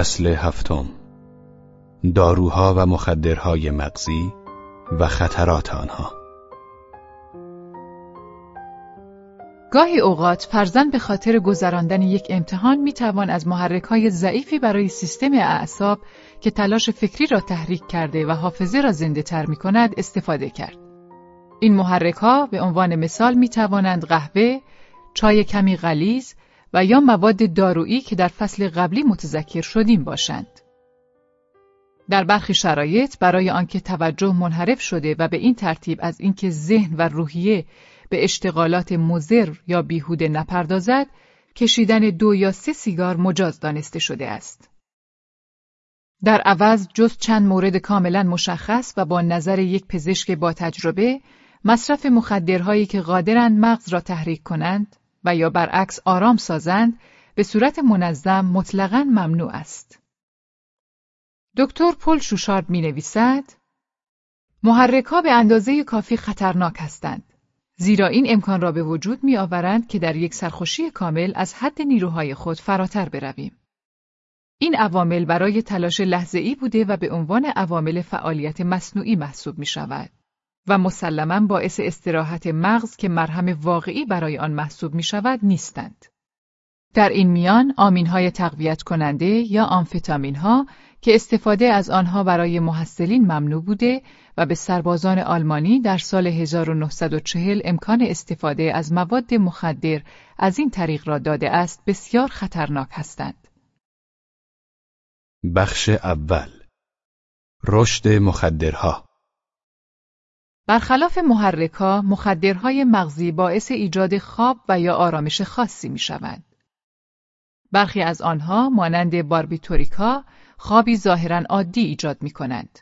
فصل هفتم داروها و مخدرهای مغزی و خطرات آنها گاهی اوقات فرزن به خاطر گذراندن یک امتحان می‌توان از محرک های ضعیفی برای سیستم اعصاب که تلاش فکری را تحریک کرده و حافظه را زنده تر می کند استفاده کرد. این محرک ها به عنوان مثال می توانند قهوه، چای کمی غلیظ و یا مواد دارویی که در فصل قبلی متذکر شدیم باشند. در برخی شرایط برای آنکه توجه منحرف شده و به این ترتیب از اینکه ذهن و روحیه به اشتغالات مزر یا بیهوده نپردازد، کشیدن دو یا سه سیگار مجاز دانسته شده است. در عوض جز چند مورد کاملا مشخص و با نظر یک پزشک با تجربه، مصرف مخدرهایی که قادرند مغز را تحریک کنند و یا برعکس آرام سازند به صورت منظم مطلقا ممنوع است. دکتر پل شوشارد می نویسد محرک ها به اندازه کافی خطرناک هستند زیرا این امکان را به وجود می آورند که در یک سرخوشی کامل از حد نیروهای خود فراتر برویم. این عوامل برای تلاش لحظه‌ای بوده و به عنوان عوامل فعالیت مصنوعی محسوب می شود و مسلما باعث استراحت مغز که مرهم واقعی برای آن محسوب می شود نیستند. در این میان آمینهای تقویت کننده یا آمفتامین ها که استفاده از آنها برای محصلین ممنوع بوده و به سربازان آلمانی در سال 1940 امکان استفاده از مواد مخدر از این طریق را داده است بسیار خطرناک هستند. بخش اول رشد مخدرها برخلاف محرکها، مخدرهای مغزی باعث ایجاد خواب و یا آرامش خاصی می شوند. برخی از آنها مانند باربیتوریکا خوابی ظاهرا عادی ایجاد می کنند.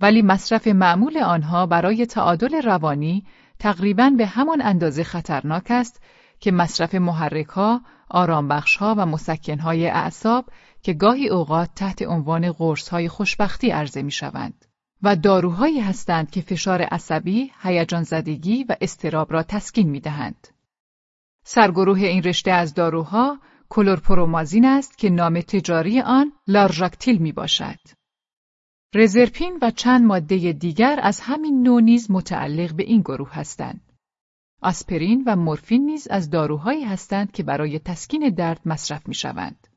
ولی مصرف معمول آنها برای تعادل روانی تقریبا به همان اندازه خطرناک است که مصرف محرکها، آرامبخشها و مسکنهای اعصاب که گاهی اوقات تحت عنوان قرصهای خوشبختی عرضه می شوند. و داروهایی هستند که فشار عصبی، هیجان زدگی و استراب را تسکین می دهند. سرگروه این رشته از داروها کلورپرومازین است که نام تجاری آن لارژاکتیل می باشد. رزرپین و چند ماده دیگر از همین نوع نیز متعلق به این گروه هستند. آسپرین و مورفین نیز از داروهایی هستند که برای تسکین درد مصرف می شوند.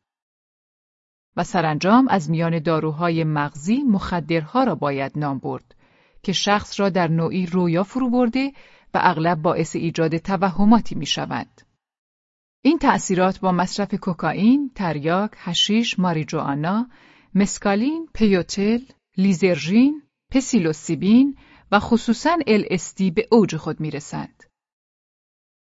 و سرانجام از میان داروهای مغزی مخدرها را باید نام برد که شخص را در نوعی رویا فرو برده و اغلب باعث ایجاد توهماتی می شوند. این تأثیرات با مصرف کوکائین، تریاک، هشیش، ماریجوانا، مسکالین، پیوتل، لیزرژین، پسیلوسیبین و خصوصاً LSD به اوج خود می رسند.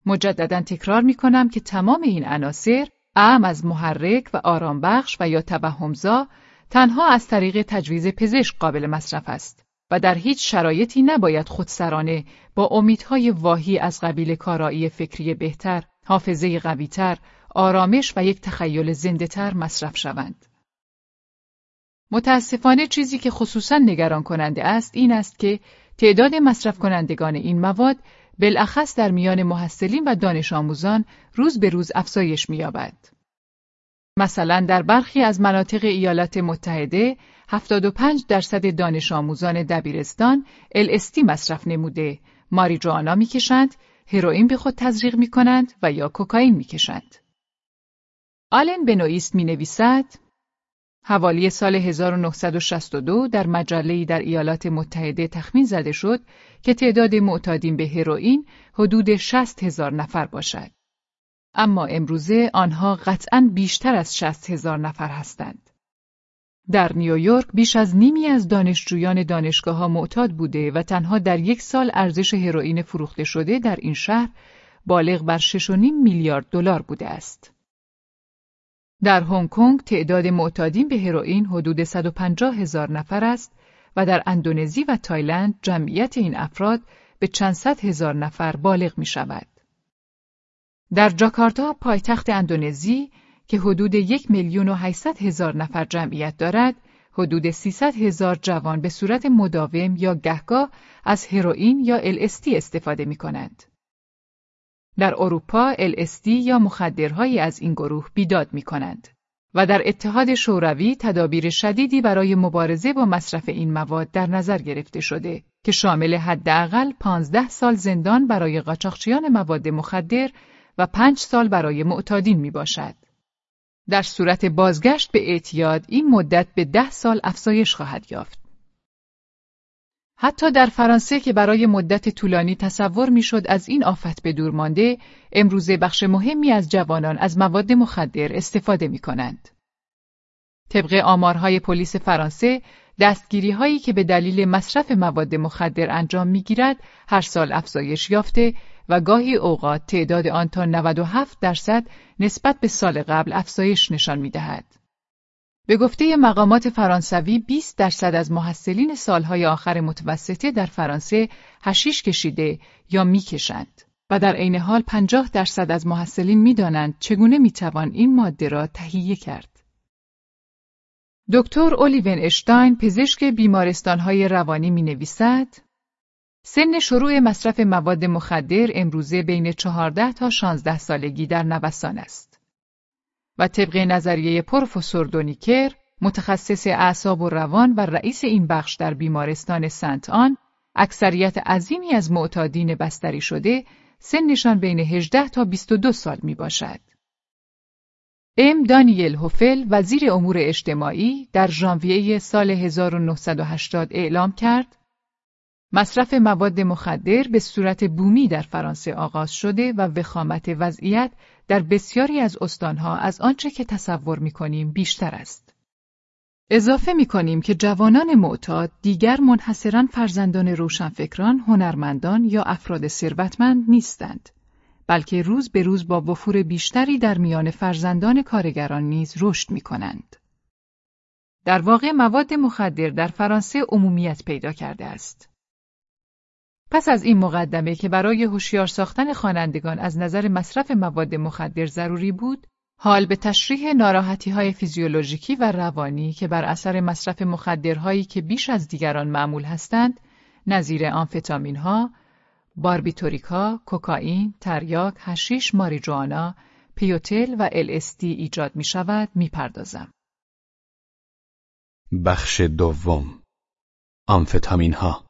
مجددا تکرار می کنم که تمام این عناصر اعم از محرک و آرامبخش و یا توهمزا تنها از طریق تجویز پزشک قابل مصرف است و در هیچ شرایطی نباید خودسرانه با امیدهای واهی از قبیل کارایی فکری بهتر، حافظه قویتر، آرامش و یک تخیل زندهتر مصرف شوند. متاسفانه چیزی که خصوصا نگران کننده است این است که تعداد مصرف کنندگان این مواد بالاخص در میان محصلین و دانش آموزان روز به روز افزایش می‌یابد. مثلا در برخی از مناطق ایالات متحده 75 درصد دانش آموزان دبیرستان LSD مصرف نموده، ماریجوانا می‌کشند، هروئین به خود تزریق می کنند و یا کوکائین می‌کشند. آلن بنویست می نویسد حوالی سال 1962 در مجله‌ای در ایالات متحده تخمین زده شد که تعداد معتادین به هروئین حدود 60 هزار نفر باشد. اما امروزه آنها قطعا بیشتر از 60 هزار نفر هستند. در نیویورک بیش از نیمی از دانشجویان دانشگاه ها معتاد بوده و تنها در یک سال ارزش هروئین فروخته شده در این شهر بالغ بر 6.5 میلیارد دلار بوده است. در هنگ کنگ تعداد معتادین به هروئین حدود 150 هزار نفر است و در اندونزی و تایلند جمعیت این افراد به چند صد هزار نفر بالغ می شود. در جاکارتا پایتخت اندونزی که حدود یک میلیون و هزار نفر جمعیت دارد، حدود 300 هزار جوان به صورت مداوم یا گهگاه از هروئین یا LSD استفاده می کنند. در اروپا LSD یا مخدرهایی از این گروه بیداد می کنند و در اتحاد شوروی تدابیر شدیدی برای مبارزه با مصرف این مواد در نظر گرفته شده که شامل حداقل 15 سال زندان برای قاچاقچیان مواد مخدر و 5 سال برای معتادین می باشد. در صورت بازگشت به اعتیاد این مدت به ده سال افزایش خواهد یافت. حتی در فرانسه که برای مدت طولانی تصور می‌شد از این آفت به دور مانده، امروزه بخش مهمی از جوانان از مواد مخدر استفاده می کنند. طبق آمارهای پلیس فرانسه، دستگیری هایی که به دلیل مصرف مواد مخدر انجام می گیرد، هر سال افزایش یافته و گاهی اوقات تعداد آن تا 97 درصد نسبت به سال قبل افزایش نشان می دهد. به گفته مقامات فرانسوی 20 درصد از محصلین سالهای آخر متوسطه در فرانسه هشیش کشیده یا می‌کشند و در عین حال 50 درصد از محصلین می‌دانند چگونه می‌توان این ماده را تهیه کرد. دکتر اولیون اشتاین پزشک بیمارستانهای روانی می نویسد سن شروع مصرف مواد مخدر امروزه بین 14 تا 16 سالگی در نوسان است. و طبق نظریه پروفسور دونیکر، متخصص اعصاب و روان و رئیس این بخش در بیمارستان سنت آن، اکثریت عظیمی از معتادین بستری شده سنشان بین 18 تا 22 سال می باشد. ام دانیل هوفل وزیر امور اجتماعی در ژانویه سال 1980 اعلام کرد مصرف مواد مخدر به صورت بومی در فرانسه آغاز شده و وخامت وضعیت در بسیاری از استانها از آنچه که تصور می کنیم بیشتر است. اضافه می کنیم که جوانان معتاد دیگر منحصرا فرزندان روشنفکران، هنرمندان یا افراد ثروتمند نیستند. بلکه روز به روز با وفور بیشتری در میان فرزندان کارگران نیز رشد می کنند. در واقع مواد مخدر در فرانسه عمومیت پیدا کرده است. پس از این مقدمه که برای هوشیار ساختن خوانندگان از نظر مصرف مواد مخدر ضروری بود، حال به تشریح ناراحتی های فیزیولوژیکی و روانی که بر اثر مصرف مخدرهایی که بیش از دیگران معمول هستند، نظیر آمفتامین ها، باربیتوریکا، کوکائین، تریاک، هشیش ماریجوانا، پیوتل و LSD ایجاد می شود می پردازم. بخش دوم آمفتامین ها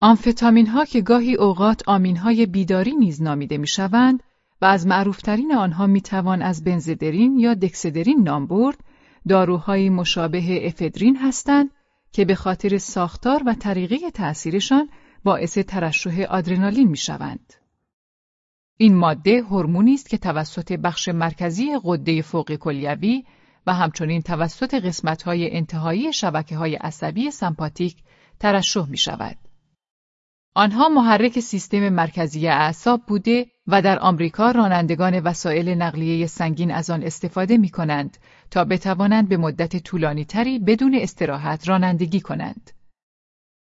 آمفتامین ها که گاهی اوقات آمین های بیداری نیز نامیده می شوند و از معروفترین آنها می توان از بنزدرین یا دکسدرین نام برد، داروهایی مشابه افدرین هستند که به خاطر ساختار و طریقه تأثیرشان باعث ترشح آدرنالین می شوند. این ماده هورمونی است که توسط بخش مرکزی غده فوق کلیوی و همچنین توسط قسمت‌های انتهایی های عصبی سمپاتیک ترشح می شود. آنها محرک سیستم مرکزی اعصاب بوده و در آمریکا رانندگان وسایل نقلیه سنگین از آن استفاده می کنند تا بتوانند به مدت طولانی تری بدون استراحت رانندگی کنند.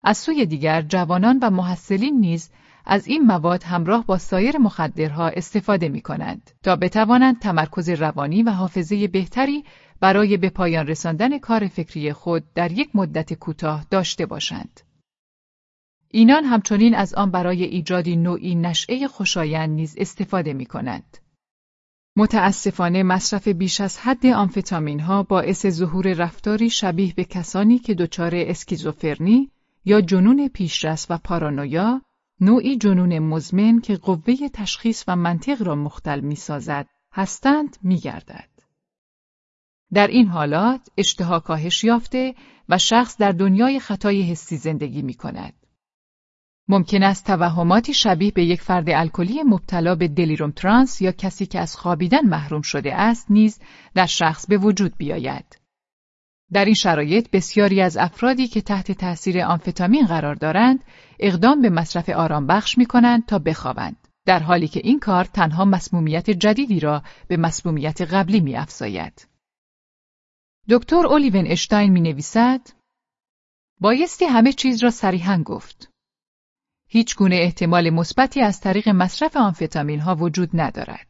از سوی دیگر جوانان و محصلین نیز از این مواد همراه با سایر مخدرها استفاده می کنند تا بتوانند تمرکز روانی و حافظه بهتری برای به پایان رساندن کار فکری خود در یک مدت کوتاه داشته باشند. اینان همچنین از آن برای ایجادی نوعی نشعه خوشایند نیز استفاده می کنند. متاسفانه مصرف بیش از حد آمفتامین ها باعث ظهور رفتاری شبیه به کسانی که دچار اسکیزوفرنی یا جنون پیشرس و پارانویا نوعی جنون مزمن که قوه تشخیص و منطق را مختل می سازد هستند می گردد. در این حالات اشتها کاهش یافته و شخص در دنیای خطای حسی زندگی می کند. ممکن است توهماتی شبیه به یک فرد الکلی مبتلا به دلیروم ترانس یا کسی که از خوابیدن محروم شده است نیز در شخص به وجود بیاید. در این شرایط بسیاری از افرادی که تحت تاثیر آمفتامین قرار دارند اقدام به مصرف آرام بخش می کنند تا بخوابند در حالی که این کار تنها مسمومیت جدیدی را به مسمومیت قبلی می افزاید. دکتر اولیون اشتاین می نویسد بایستی همه چیز را صریحا گفت. هیچ گونه احتمال مثبتی از طریق مصرف آمفتامین ها وجود ندارد.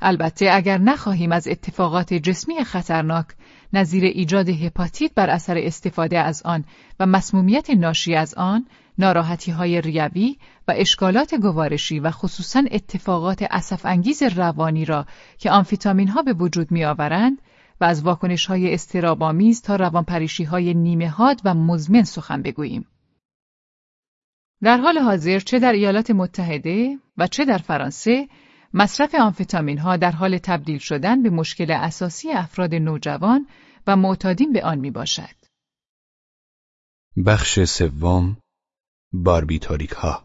البته اگر نخواهیم از اتفاقات جسمی خطرناک نظیر ایجاد هپاتیت بر اثر استفاده از آن و مسمومیت ناشی از آن ناراحتی های ریوی و اشکالات گوارشی و خصوصا اتفاقات اصف انگیز روانی را که آنفیتامین ها به وجود می آورند و از واکنش های استرابامیز تا روانپریشی های نیمه حاد و مزمن سخن بگوییم. در حال حاضر چه در ایالات متحده و چه در فرانسه مصرف آنفتامین ها در حال تبدیل شدن به مشکل اساسی افراد نوجوان و معتادین به آن می باشد. بخش سوم باربیتوریک ها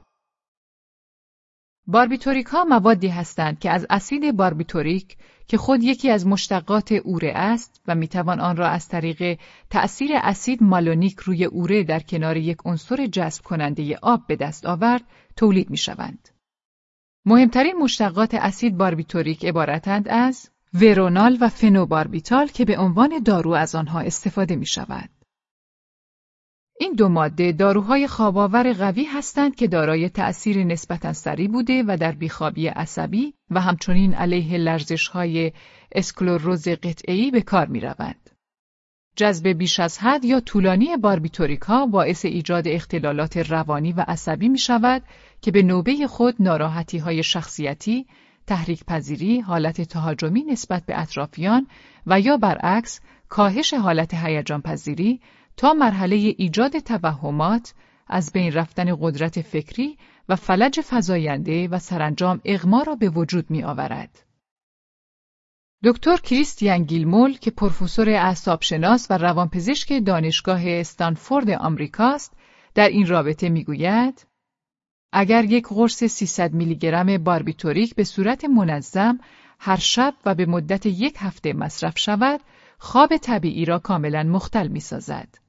باربیتوریک ها موادی هستند که از اسید باربیتوریک که خود یکی از مشتقات اوره است و می‌توان آن را از طریق تأثیر اسید مالونیک روی اوره در کنار یک عنصر جذب کننده آب به دست آورد تولید می شوند. مهمترین مشتقات اسید باربیتوریک عبارتند از ورونال و فنوباربیتال که به عنوان دارو از آنها استفاده می شود. این دو ماده داروهای خواباور قوی هستند که دارای تأثیر نسبتا سریع بوده و در بیخوابی عصبی و همچنین علیه لرزشهای اسکلروز قطعی به کار می روند. جذب بیش از حد یا طولانی باربیتوریکا باعث ایجاد اختلالات روانی و عصبی می شود که به نوبه خود ناراحتی های شخصیتی، تحریک پذیری، حالت تهاجمی نسبت به اطرافیان و یا برعکس کاهش حالت هیجان پذیری تا مرحله ایجاد توهمات از بین رفتن قدرت فکری و فلج فزاینده و سرانجام اغما را به وجود می آورد. دکتر کریستیان گیلمول که پروفسور اعصابشناس و روانپزشک دانشگاه استانفورد آمریکاست در این رابطه می‌گوید اگر یک قرص 300 میلی گرم باربیتوریک به صورت منظم هر شب و به مدت یک هفته مصرف شود خواب طبیعی را کاملا مختل می سازد.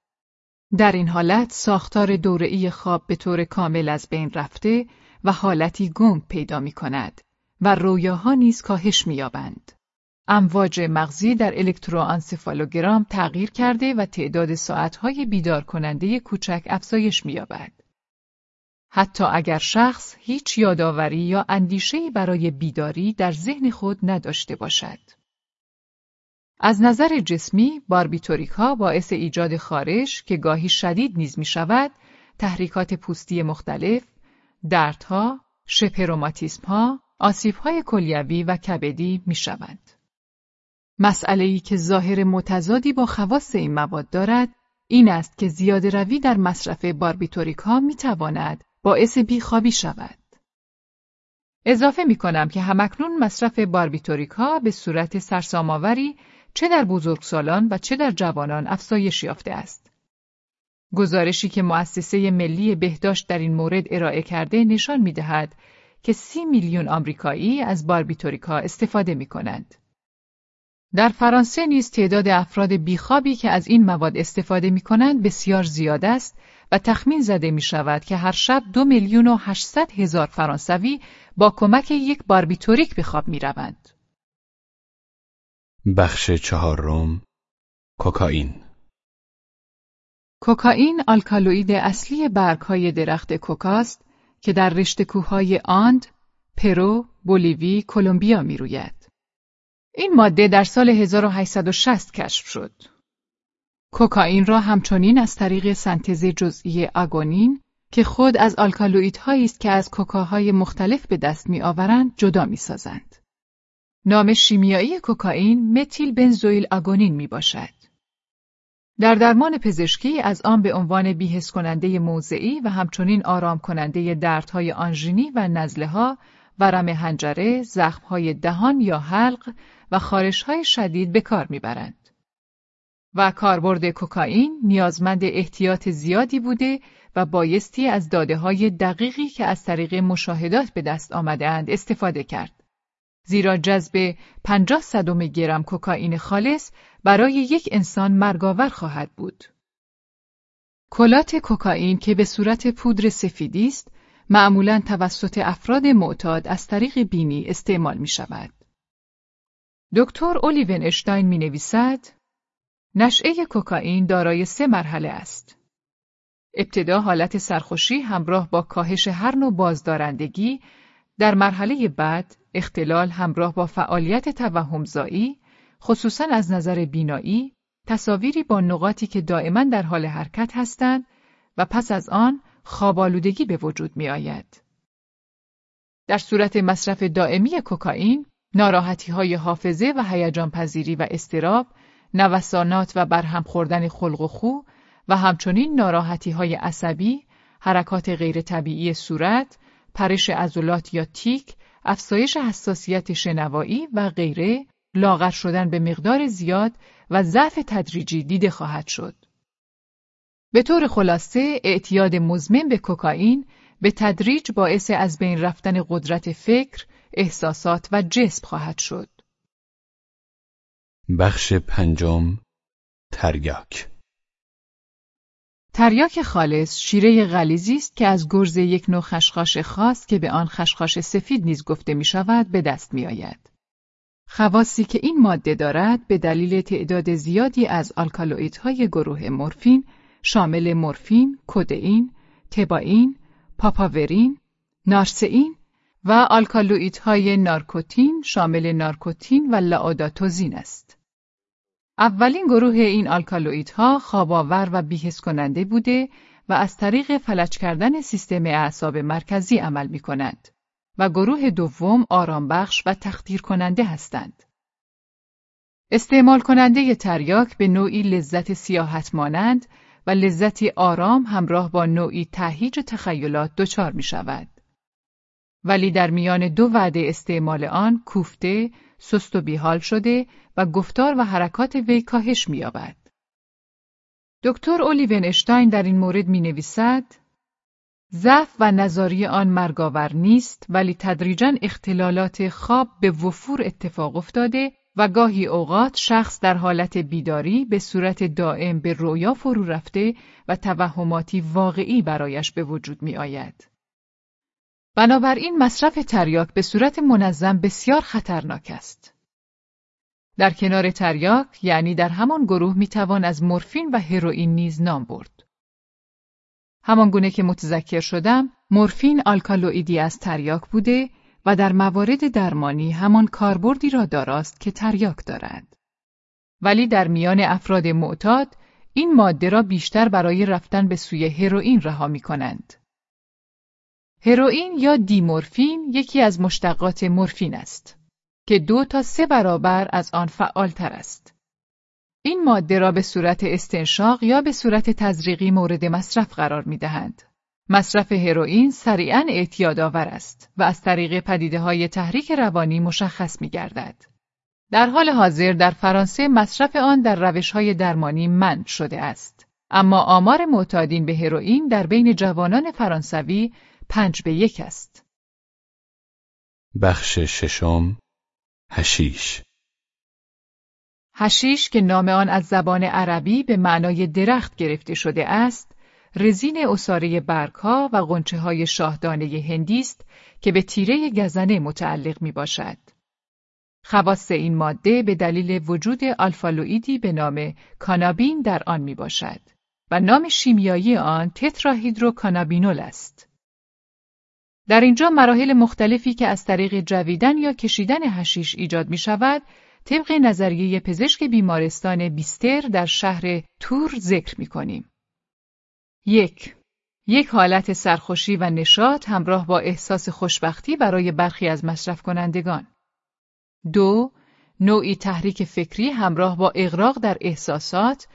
در این حالت ساختار دوره‌ای خواب به طور کامل از بین رفته و حالتی گنگ پیدا می کند و رویاها نیز کاهش می‌یابند. امواج مغزی در الکتروانسفالوگرام تغییر کرده و تعداد ساعتهای بیدار کننده کوچک افزایش می‌یابد. حتی اگر شخص هیچ یادآوری یا اندیشه‌ای برای بیداری در ذهن خود نداشته باشد. از نظر جسمی باربیتوریک ها باعث ایجاد خارش که گاهی شدید نیز می شود، تحریکات پوستی مختلف، دردها، شپروماتیسم ها، آسیب های کلیوی و کبدی می شود. مسئله ای که ظاهر متضادی با خواص این مواد دارد، این است که زیاده روی در مصرف باربیتوریک ها می تواند باعث بیخوابی شود. اضافه می کنم که همکنون مصرف باربیتوریک ها به صورت سرسام‌آوری چه در بزرگسالان و چه در جوانان افزایش یافته است. گزارشی که مؤسسه ملی بهداشت در این مورد ارائه کرده نشان می دهد که سی میلیون آمریکایی از باربیتوریکا استفاده می کنند. در فرانسه نیز تعداد افراد بیخوابی که از این مواد استفاده می کنند بسیار زیاد است و تخمین زده می شود که هر شب دو میلیون و هشتصد هزار فرانسوی با کمک یک باربیتوریک به خواب می روند. بخش چهارم کوکائین کوکائین آلکالوئید اصلی برگهای درخت کوکاست که در رشته کوههای آند، پرو، بولیوی، کلمبیا می‌روید. این ماده در سال 1860 کشف شد. کوکائین را همچنین از طریق سنتز جزئی آگونین که خود از آلکالوئیدهایی است که از کوکاهای مختلف به دست میآورند جدا می‌سازند. نام شیمیایی کوکائین متیل بنزوئیل آگونین می باشد. در درمان پزشکی از آن به عنوان بیهس کننده موضعی و همچنین آرام کننده دردهای آنژینی و نزله ها، ورم هنجره، زخمهای دهان یا حلق و خارشهای شدید به کار می‌برند. و کاربرد کوکائین نیازمند احتیاط زیادی بوده و بایستی از داده های دقیقی که از طریق مشاهدات به دست آمده اند استفاده کرد. زیرا جذب 50 صدم گرم کوکائین خالص برای یک انسان مرگاور خواهد بود. کلات کوکائین که به صورت پودر سفیدی است، معمولا توسط افراد معتاد از طریق بینی استعمال می شود. دکتر اولیون اشتاین می نویسد نشعه کوکائین دارای سه مرحله است. ابتدا حالت سرخوشی همراه با کاهش هر نوع بازدارندگی در مرحله بعد اختلال همراه با فعالیت توهمزایی خصوصا از نظر بینایی تصاویری با نقاطی که دائما در حال حرکت هستند و پس از آن خوابالودگی به وجود می آید. در صورت مصرف دائمی کوکائین، ناراحتی های حافظه و هیجان پذیری و استراب، نوسانات و برهم خوردن خلق و خو و همچنین ناراحتی های عصبی، حرکات غیر طبیعی صورت، پرش عضلات یا تیک، افزایش حساسیت شنوایی و غیره، لاغر شدن به مقدار زیاد و ضعف تدریجی دیده خواهد شد. به طور خلاصه اعتیاد مزمن به کوکائین به تدریج باعث از بین رفتن قدرت فکر، احساسات و جسم خواهد شد. بخش پنجم تریاک تریاک خالص شیره غلیزی است که از گرز یک نوع خشخاش خاص که به آن خشخاش سفید نیز گفته می شود به دست می آید. خواصی که این ماده دارد به دلیل تعداد زیادی از آلکالوئیدهای گروه مورفین شامل مورفین، کودئین، تباین، پاپاورین، نارسئین و آلکالوئیدهای نارکوتین شامل نارکوتین و لاوداتوزین است. اولین گروه این آلکالوئیدها خواباور و بیهس کننده بوده و از طریق فلج کردن سیستم اعصاب مرکزی عمل می کنند و گروه دوم آرامبخش و تخدیر کننده هستند. استعمال کننده تریاک به نوعی لذت سیاحت مانند و لذتی آرام همراه با نوعی تهیج تخیلات دچار می شود. ولی در میان دو وعده استعمال آن کوفته، سست و بیحال شده و گفتار و حرکات وی کاهش می‌یابد. دکتر اولیون اشتاین در این مورد می نویسد ضعف و نظاری آن مرگاور نیست ولی تدریجا اختلالات خواب به وفور اتفاق افتاده و گاهی اوقات شخص در حالت بیداری به صورت دائم به رویا فرو رفته و توهماتی واقعی برایش به وجود می آید. بنابراین مصرف تریاک به صورت منظم بسیار خطرناک است. در کنار تریاک یعنی در همان گروه می‌توان از مورفین و هروئین نیز نام برد. همان گونه که متذکر شدم، مورفین آلکالوئیدی از تریاک بوده و در موارد درمانی همان کاربردی را داراست که تریاک دارد. ولی در میان افراد معتاد این ماده را بیشتر برای رفتن به سوی هروئین رها می کنند. هروئین یا دیمورفین یکی از مشتقات مورفین است که دو تا سه برابر از آن فعالتر است. این ماده را به صورت استنشاق یا به صورت تزریقی مورد مصرف قرار می دهند. مصرف هروئین سریعا اعتیادآور است و از طریق پدیده های تحریک روانی مشخص می گردد. در حال حاضر در فرانسه مصرف آن در روش های درمانی من شده است. اما آمار معتادین به هروئین در بین جوانان فرانسوی پنج به یک است. بخش ششم هشیش هشیش که نام آن از زبان عربی به معنای درخت گرفته شده است، رزین اصاره برگها و قنچه های شاهدانه هندی است که به تیره گزنه متعلق می باشد. خواص این ماده به دلیل وجود آلفالوئیدی به نام کانابین در آن می باشد و نام شیمیایی آن تتراهیدروکانابینول است. در اینجا مراحل مختلفی که از طریق جویدن یا کشیدن هشیش ایجاد می شود، طبق نظریه پزشک بیمارستان بیستر در شهر تور ذکر می کنیم. یک یک حالت سرخوشی و نشاط همراه با احساس خوشبختی برای برخی از مصرف کنندگان. دو نوعی تحریک فکری همراه با اغراق در احساسات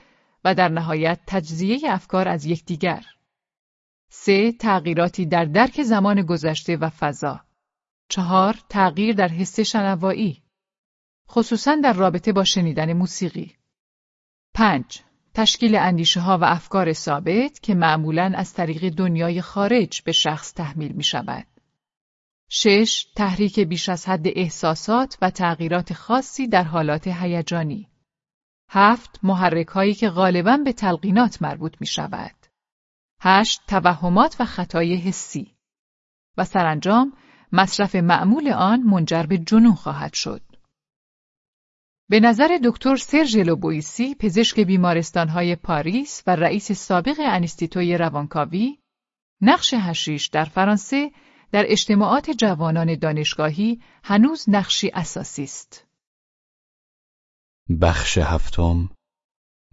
و در نهایت تجزیه افکار از یکدیگر. سه تغییراتی در درک زمان گذشته و فضا. چهار تغییر در حس شنوایی. خصوصا در رابطه با شنیدن موسیقی. پنج تشکیل اندیشه ها و افکار ثابت که معمولا از طریق دنیای خارج به شخص تحمیل می شود. شش تحریک بیش از حد احساسات و تغییرات خاصی در حالات هیجانی. هفت محرک هایی که غالبا به تلقینات مربوط می شود. هشت توهمات و خطای حسی و سرانجام مصرف معمول آن منجر به جنون خواهد شد. به نظر دکتر سرژلو بویسی پزشک بیمارستانهای پاریس و رئیس سابق انیستیتوی روانکاوی نقش هشیش در فرانسه در اجتماعات جوانان دانشگاهی هنوز نقشی اساسی است. بخش هفتم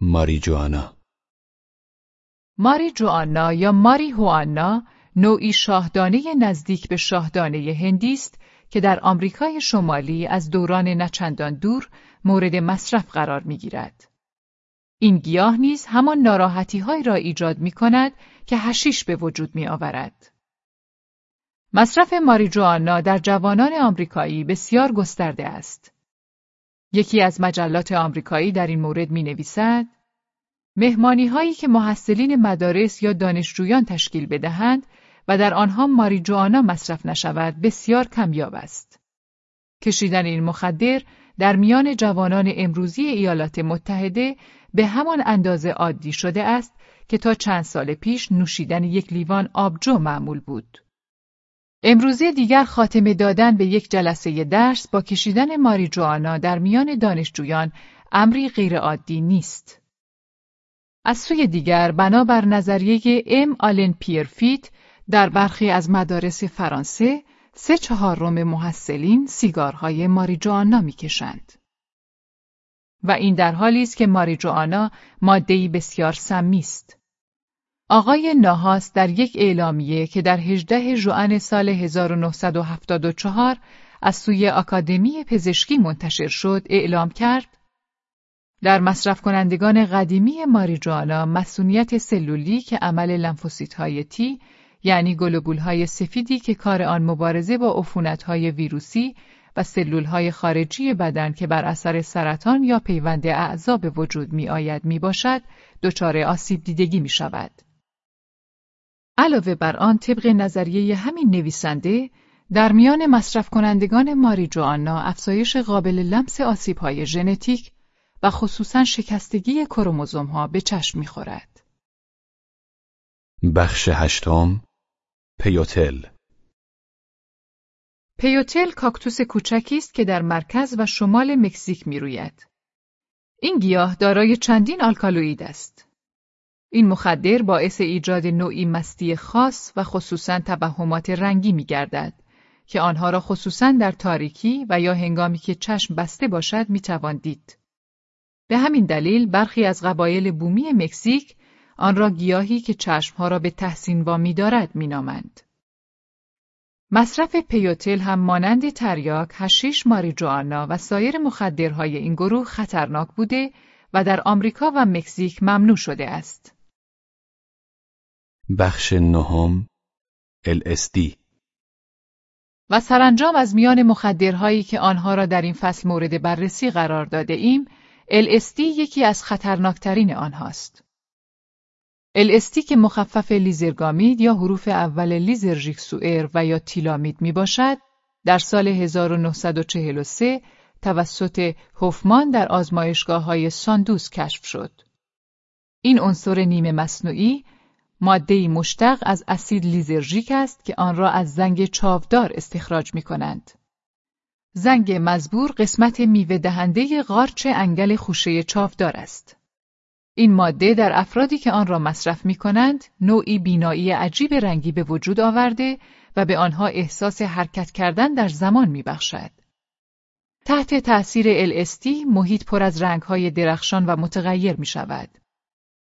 ماری جوانا ماری جوانا یا ماری هوانا نوعی شاهدانه نزدیک به شاهدانه هندی است که در آمریکای شمالی از دوران نچندان دور مورد مصرف قرار می گیرد. این گیاه نیز همان ناراحتی را ایجاد می کند که هشیش به وجود می آورد. مصرف ماریجوانا در جوانان آمریکایی بسیار گسترده است. یکی از مجلات آمریکایی در این مورد می نویسد مهمانی هایی که محصلین مدارس یا دانشجویان تشکیل بدهند و در آنها ماریجوانا مصرف نشود بسیار کمیاب است. کشیدن این مخدر در میان جوانان امروزی ایالات متحده به همان اندازه عادی شده است که تا چند سال پیش نوشیدن یک لیوان آبجو معمول بود. امروزه دیگر خاتمه دادن به یک جلسه درس با کشیدن ماریجوانا در میان دانشجویان امری غیرعادی نیست. از سوی دیگر بنابر نظریه ام آلن پیرفیت در برخی از مدارس فرانسه سه چهارم محصلین سیگارهای ماریجوانا می‌کشند. و این در حالی است که ماریجوانا ماده‌ای بسیار سمی است. آقای ناهاس در یک اعلامیه که در 18 ژوئن سال 1974 از سوی آکادمی پزشکی منتشر شد اعلام کرد در مصرف کنندگان قدیمی ماریجوانا مسئولیت سلولی که عمل لنفوسیت های تی یعنی گلوبول های سفیدی که کار آن مبارزه با عفونت های ویروسی و سلول های خارجی بدن که بر اثر سرطان یا پیوند اعضا به وجود می آید می باشد دچار آسیب دیدگی می شود. علاوه بر آن طبق نظریه همین نویسنده در میان مصرف کنندگان ماریجوانا افزایش قابل لمس آسیب های ژنتیک و خصوصا شکستگی کروموزوم ها به چشم می‌خورد. بخش هشتم پیوتل پیوتل کاکتوس کوچکی است که در مرکز و شمال مکزیک می‌روید. این گیاه دارای چندین آلکالوئید است. این مخدر باعث ایجاد نوعی مستی خاص و خصوصا توهمات رنگی می گردد که آنها را خصوصا در تاریکی و یا هنگامی که چشم بسته باشد می توان دید. به همین دلیل برخی از قبایل بومی مکزیک آن را گیاهی که چشمها را به تحسین وامی دارد مینامند. مصرف پیوتل هم مانند تریاک، هشیش ماریجوانا و سایر مخدرهای این گروه خطرناک بوده و در آمریکا و مکزیک ممنوع شده است. بخش نهم LSD و سرانجام از میان مخدرهایی که آنها را در این فصل مورد بررسی قرار داده ایم، LSD یکی از خطرناکترین آنهاست. LSD که مخفف لیزرگامید یا حروف اول لیزرژیک سوئر و یا تیلامید می باشد، در سال 1943 توسط هوفمان در آزمایشگاه های ساندوس کشف شد. این عنصر نیمه مصنوعی مادهی مشتق از اسید لیزرژیک است که آن را از زنگ چاودار استخراج می کنند. زنگ مزبور قسمت میوه دهنده قارچ انگل خوشه چاودار است. این ماده در افرادی که آن را مصرف می کنند نوعی بینایی عجیب رنگی به وجود آورده و به آنها احساس حرکت کردن در زمان می بخشد. تحت تأثیر LSD محیط پر از رنگهای درخشان و متغیر می شود.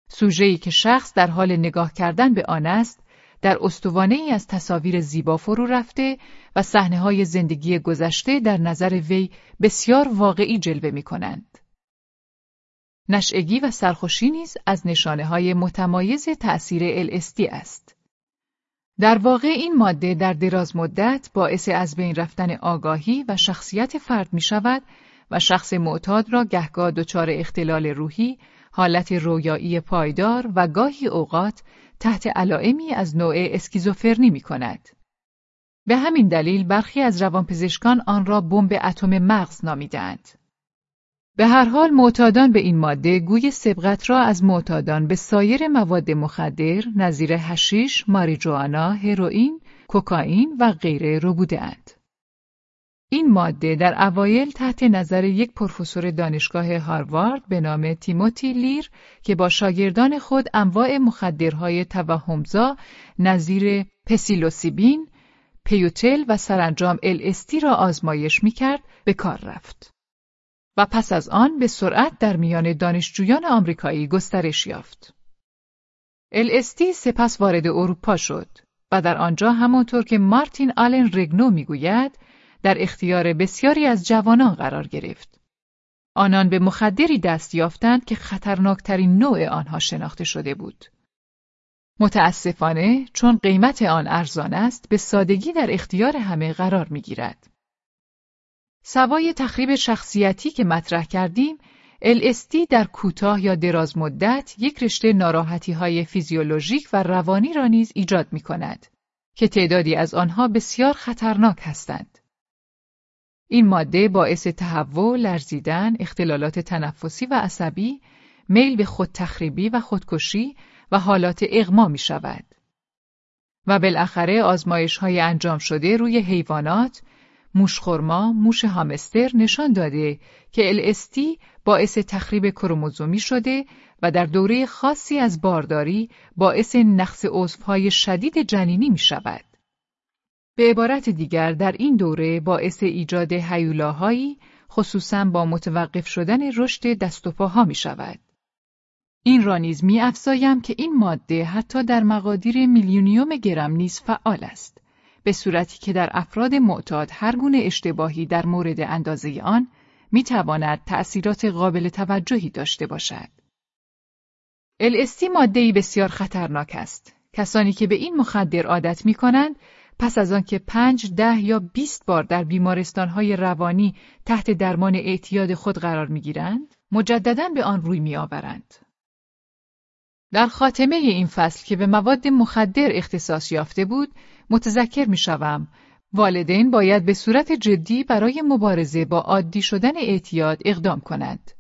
سوژه‌ای که شخص در حال نگاه کردن به آن است در استوانه ای از تصاویر زیبا فرو رفته و صحنه های زندگی گذشته در نظر وی بسیار واقعی جلوه می کنند. نشعگی و سرخوشی نیز از نشانه های متمایز تأثیر LSD است. در واقع این ماده در دراز مدت باعث از بین رفتن آگاهی و شخصیت فرد می شود و شخص معتاد را گهگاه دچار اختلال روحی، حالت رویایی پایدار و گاهی اوقات تحت علائمی از نوع اسکیزوفرنی می کند. به همین دلیل برخی از روانپزشکان آن را بمب اتم مغز نامیدند. به هر حال معتادان به این ماده گوی سبقت را از معتادان به سایر مواد مخدر نظیر هشیش، ماریجوانا، هروئین، کوکائین و غیره رو بودهاند. این ماده در اوایل تحت نظر یک پروفسور دانشگاه هاروارد به نام تیموتی لیر که با شاگردان خود انواع مخدرهای توهمزا نظیر پسیلوسیبین، پیوتل و سرانجام الاستی را آزمایش می‌کرد به کار رفت. و پس از آن به سرعت در میان دانشجویان آمریکایی گسترش یافت. LSD سپس وارد اروپا شد و در آنجا همانطور که مارتین آلن رگنو می‌گوید در اختیار بسیاری از جوانان قرار گرفت. آنان به مخدری دست یافتند که خطرناکترین نوع آنها شناخته شده بود. متاسفانه چون قیمت آن ارزان است به سادگی در اختیار همه قرار می گیرد. سوای تخریب شخصیتی که مطرح کردیم، LSD در کوتاه یا دراز مدت یک رشته ناراحتی های فیزیولوژیک و روانی را نیز ایجاد می کند که تعدادی از آنها بسیار خطرناک هستند. این ماده باعث تهوع، لرزیدن، اختلالات تنفسی و عصبی، میل به خود تخریبی و خودکشی و حالات اغما می شود. و بالاخره آزمایش های انجام شده روی حیوانات، موشخورما، موش هامستر نشان داده که LSD باعث تخریب کروموزومی شده و در دوره خاصی از بارداری باعث نقص عضوهای شدید جنینی می شود. به عبارت دیگر در این دوره باعث ایجاد حیولاهایی خصوصا با متوقف شدن رشد دست و پاها می شود. این را نیز می افزایم که این ماده حتی در مقادیر میلیونیوم گرم نیز فعال است. به صورتی که در افراد معتاد هر گونه اشتباهی در مورد اندازه آن می تواند تأثیرات قابل توجهی داشته باشد. LSD ماده‌ای بسیار خطرناک است. کسانی که به این مخدر عادت می کنند پس از آنکه پنج، ده یا بیست بار در بیمارستانهای روانی تحت درمان اعتیاد خود قرار می‌گیرند، مجددا به آن روی میآورند. در خاتمه این فصل که به مواد مخدر اختصاص یافته بود، متذکر می‌شوم والدین باید به صورت جدی برای مبارزه با عادی شدن اعتیاد اقدام کنند.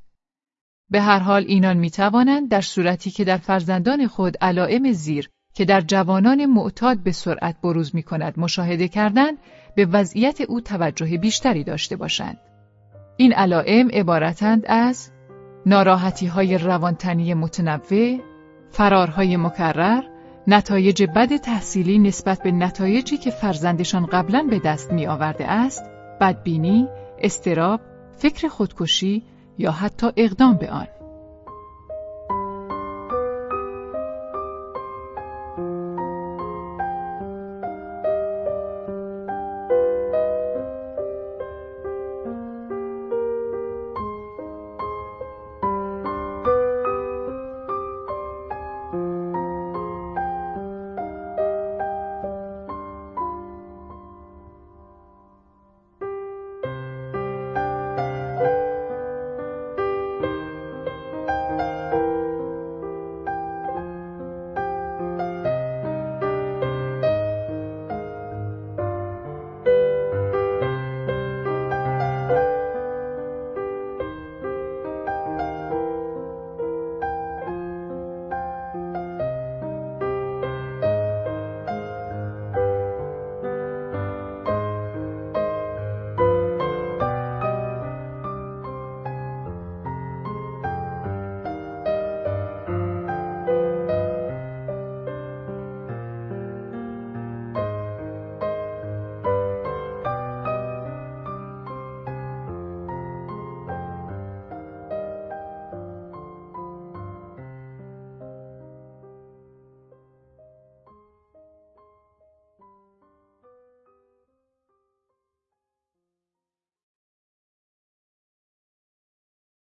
به هر حال اینان می توانند در صورتی که در فرزندان خود علائم زیر که در جوانان معتاد به سرعت بروز می کند مشاهده کردند به وضعیت او توجه بیشتری داشته باشند. این علائم عبارتند از ناراحتی های روانتنی متنوع، فرارهای مکرر، نتایج بد تحصیلی نسبت به نتایجی که فرزندشان قبلا به دست می آورده است، بدبینی، استراب، فکر خودکشی یا حتی اقدام به آن.